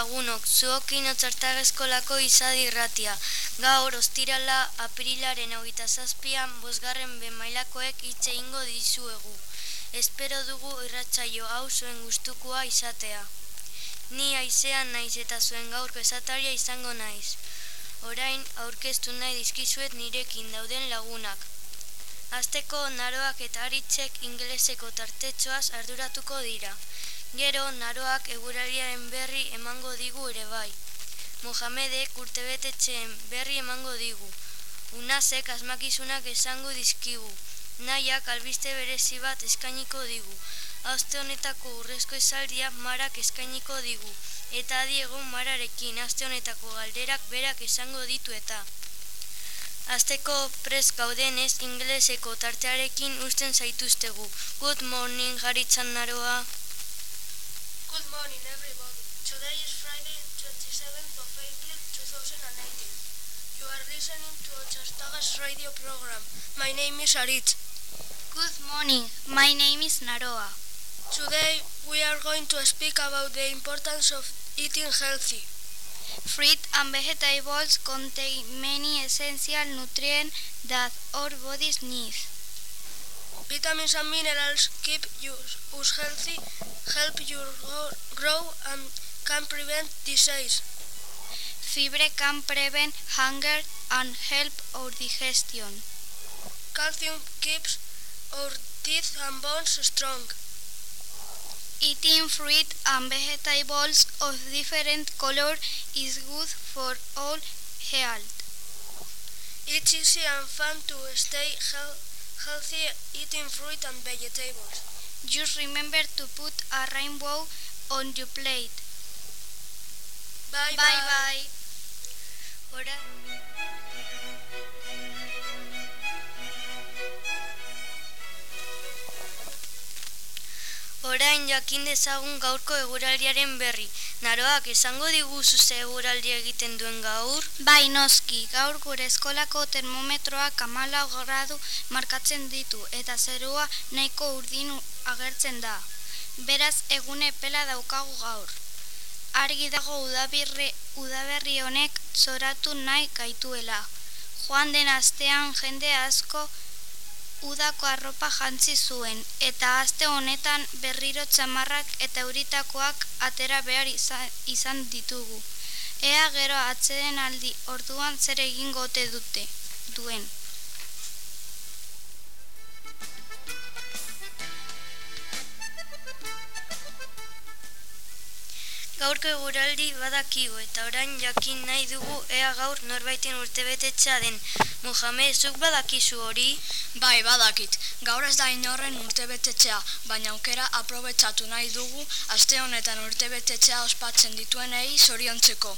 Lagunok, zuokin otzartagezkolako izadi irratia. Gaur, ostirala, aprilaren hogeita zazpian, bosgarren bemailakoek hitze ingo dizuegu. Espero dugu irratsaio hau zuen gustukoa izatea. Ni aizean naiz eta zuen gaur esataria izango naiz. Orain, aurkeztu nahi dizkizuet nirekin dauden lagunak. Azteko naroak eta aritzek ingeleseko tartetxoaz arduratuko dira. Gero, naroak egurariaren berri emango digu ere bai. Mohamedek urtebetetxeen berri emango digu. Unazek asmakizunak esango dizkigu. Naiak albiste berezi bat eskainiko digu. Aste honetako urrezko esaldia marak eskainiko digu. Eta diego mararekin aste honetako galderak berak esango ditu eta. Azteko pres gaudenez ingeleseko tartearekin usten zaituztegu. Good morning, jaritzan naroa. Good morning, everybody. Today is Friday, 27th of April, 2018. You are listening to Ochastagas radio program. My name is Arit. Good morning. My name is Naroa. Today we are going to speak about the importance of eating healthy. Fruit and vegetables contain many essential nutrients that our bodies need. Vitamins and minerals keep you us healthy, help you grow- grow, and can prevent disease. Fiber can prevent hunger and help our digestion. Calcium keeps our teeth and bones strong. Eating fruit and vegetables of different color is good for all health. It's easy and fun to stay healthy eating fruit and vegetables. Just remember to put a rainbow on your plate. Bye bye. bye. Ora... Orain jakin dezagun gaurko eguraldiaren berri. Naroak esango diguzu ze eguraldi egiten duen gaur? Bai noski, gaur gure eskolako termometroak amalau gradu markatzen ditu eta zerua nahiko urdin agertzen da. Beraz egune pela daukagu gaur. Argi dago udabirre, udaberri honek zoratu nahi gaituela. Joan den astean jende asko udako arropa jantzi zuen eta aste honetan berriro txamarrak eta euritakoak atera behar izan, izan ditugu. Ea gero atzeden aldi orduan zer egingo ote dute duen. Gaurko eguraldi badakigu eta orain jakin nahi dugu ea gaur norbaiten urtebetetxa den. Mohamed, zuk badakizu hori? Bai, badakit. Gaur ez da inorren urtebetetzea, baina aukera aprobetsatu nahi dugu aste honetan urtebetetzea ospatzen dituenei zoriontzeko.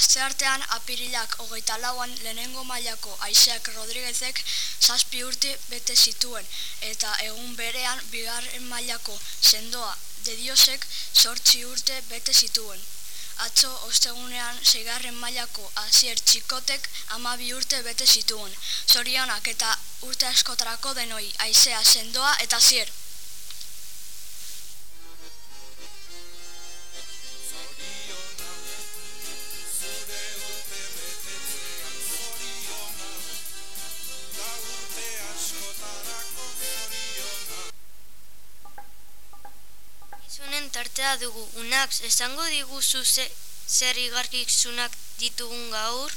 Aste artean apirilak hogeita lauan lehenengo mailako Aiseak Rodriguezek zazpi urte bete zituen eta egun berean bigarren mailako sendoa de Diosek sortzi urte bete zituen. Atzo ostegunean seigarren mailako azier txikotek amabi urte bete zituen. Zorionak eta urte askotarako denoi aizea sendoa eta zier. Tartea dugu, unax, esango diguzu ze, zer igarkizunak ditugun gaur?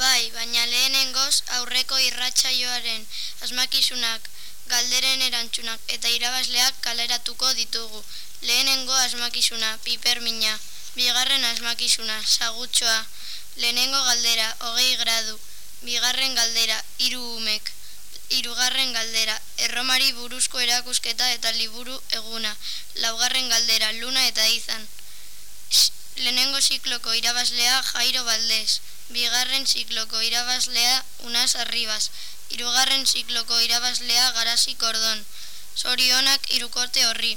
Bai, baina lehenengoz aurreko irratsaioaren asmakizunak, galderen erantzunak eta irabazleak kaleratuko ditugu. Lehenengo asmakizuna, pipermina, bigarren asmakizuna, sagutxoa, lehenengo galdera, hogei gradu, bigarren galdera, hiru umek, hirugarren galdera, erromari buruzko erakusketa eta liburu eguna, laugarren galdera, luna eta izan, lehenengo zikloko irabazlea Jairo Valdez, bigarren zikloko irabazlea Unas Arribas, hirugarren zikloko irabazlea Garasi Kordon, zorionak irukorte horri.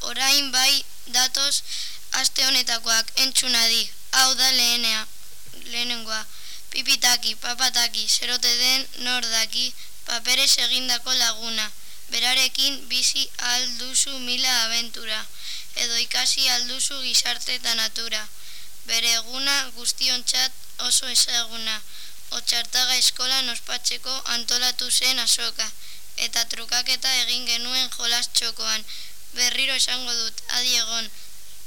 Orain bai datoz aste honetakoak entzunadi, hau da lehenea, lehenengoa, pipitaki, papataki, zerote den nordaki, paperes egindako laguna, berarekin bizi ahal duzu mila abentura. edo ikasi alduzu gizarte eta natura. Bere eguna guztiontxat oso ezaguna. Otxartaga eskolan ospatzeko antolatu zen asoka, eta trukaketa egin genuen jolas txokoan. Berriro esango dut, adiegon,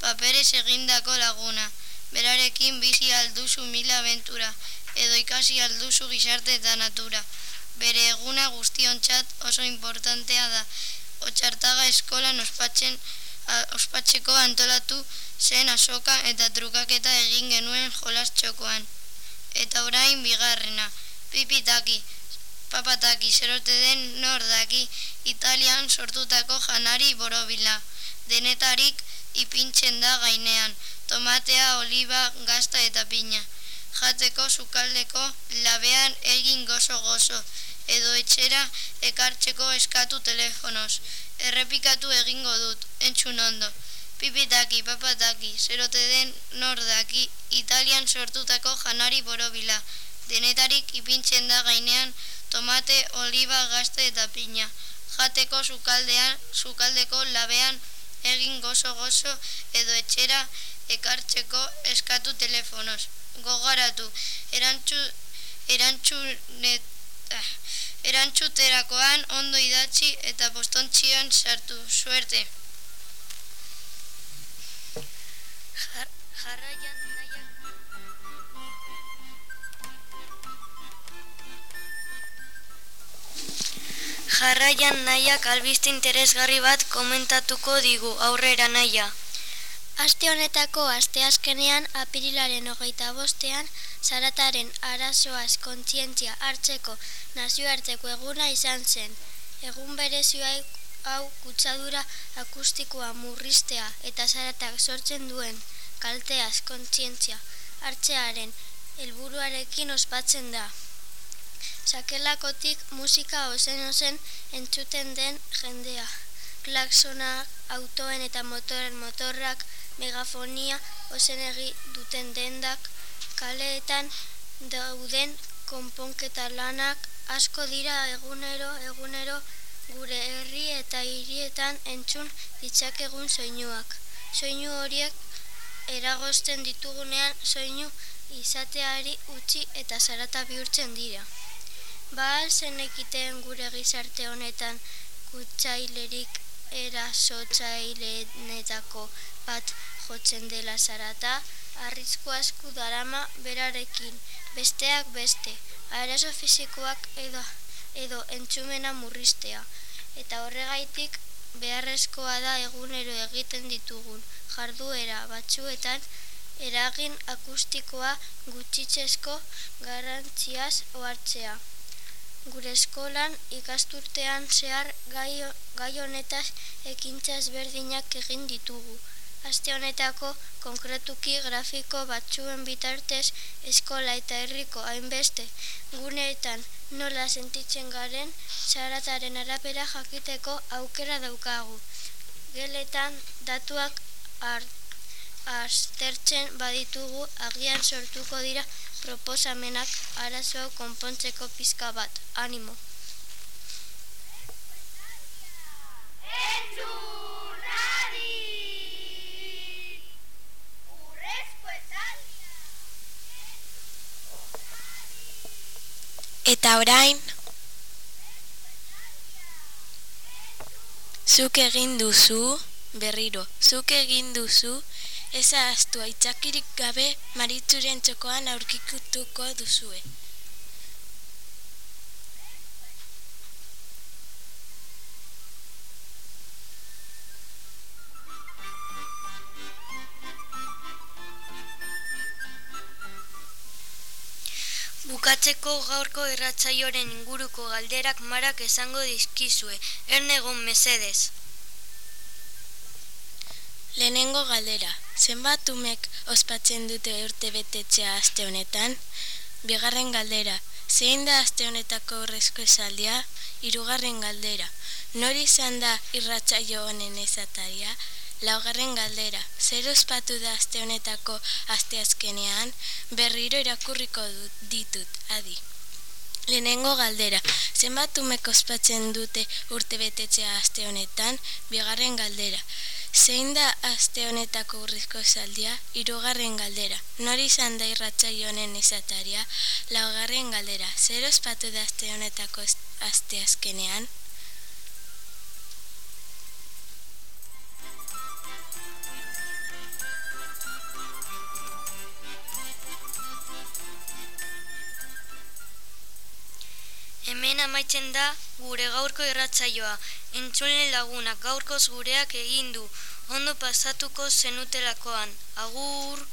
paperes egindako laguna. Berarekin bizi alduzu mila aventura, edo ikasi alduzu gizarte eta natura. Bere eguna guztiontxat oso importantea da. Otxartaga eskolan ospatzen, ospatzeko antolatu zen asoka eta trukaketa egin genuen jolas txokoan. Eta orain bigarrena, pipitaki, papataki, zerote den nordaki, italian sortutako janari borobila. Denetarik ipintzen da gainean, tomatea, oliba, gazta eta pina jateko sukaldeko labean egin gozo-gozo, edo etxera ekartzeko eskatu telefonoz. Errepikatu egingo dut, entzun ondo. Pipitaki, papataki, zerote den nordaki, italian sortutako janari borobila. Denetarik ipintzen da gainean tomate, oliba, gazte eta pina. Jateko sukaldean, sukaldeko labean egin gozo-gozo edo etxera ekartzeko eskatu telefonoz. Gogoratu erantzu erantzunet ah, erantzuterakoan ondo idatzi eta postontzian sartu. Suerte. Jarraian Jarraian nahiak albiste interesgarri bat komentatuko digu aurrera naia. Aste honetako aste azkenean apirilaren hogeita bostean zarataren arazoaz kontzientzia hartzeko nazioarteko eguna izan zen. Egun berezioa hau kutsadura akustikoa murristea eta zaratak sortzen duen kalteaz kontzientzia hartzearen helburuarekin ospatzen da. Sakelakotik musika ozen ozen entzuten den jendea. Klaksona, autoen eta motoren motorrak megafonia ozen egi duten dendak kaleetan dauden konponketa lanak asko dira egunero egunero gure herri eta hirietan entzun ditzakegun soinuak. Soinu horiek eragosten ditugunean soinu izateari utzi eta zarata bihurtzen dira. Baal zenekiten gure gizarte honetan kutsailerik erasotzaileenetako bat jotzen dela zarata, arrizko asku darama berarekin, besteak beste, arazo fizikoak edo, edo entzumena murristea. Eta horregaitik beharrezkoa da egunero egiten ditugun jarduera batzuetan eragin akustikoa gutxitzezko garrantziaz ohartzea. Gure eskolan ikasturtean zehar gai honetaz ekintzaz berdinak egin ditugu. Aste honetako konkretuki grafiko batzuen bitartez eskola eta herriko hainbeste guneetan nola sentitzen garen zarataren arapera jakiteko aukera daukagu. Geletan datuak aztertzen baditugu agian sortuko dira proposamenak arazo konpontzeko pizka bat. Animo! Eta orain, zuk egin duzu, berriro, zuk egin duzu, eza astu aitzakirik gabe maritzuren txokoan aurkikutuko duzue. Bukatzeko gaurko irratzaioren inguruko galderak marak esango dizkizue, ernegon mesedez. Lehenengo galdera, zenbat umek ospatzen dute urte betetzea aste honetan? Bigarren galdera, zein da aste honetako horrezko esaldia? Hirugarren galdera, nori izan da irratzaio honen ezataria? Laugarren galdera, zer ospatu da aste honetako aste azkenean, berriro irakurriko ditut, adi. Lehenengo galdera, zenbat umek ospatzen dute urte betetzea aste honetan? Bigarren galdera, zein da aste honetako urrizko zaldia? Hirugarren galdera, nori izan da irratzaio honen izataria? Laugarren galdera, zer ospatu da aste honetako aste azkenean? Amaitzen da gure gaurko irratzaioa. Entzule lagunak gaurkoz gureak egin du. Ondo pasatuko zenutelakoan. Agur!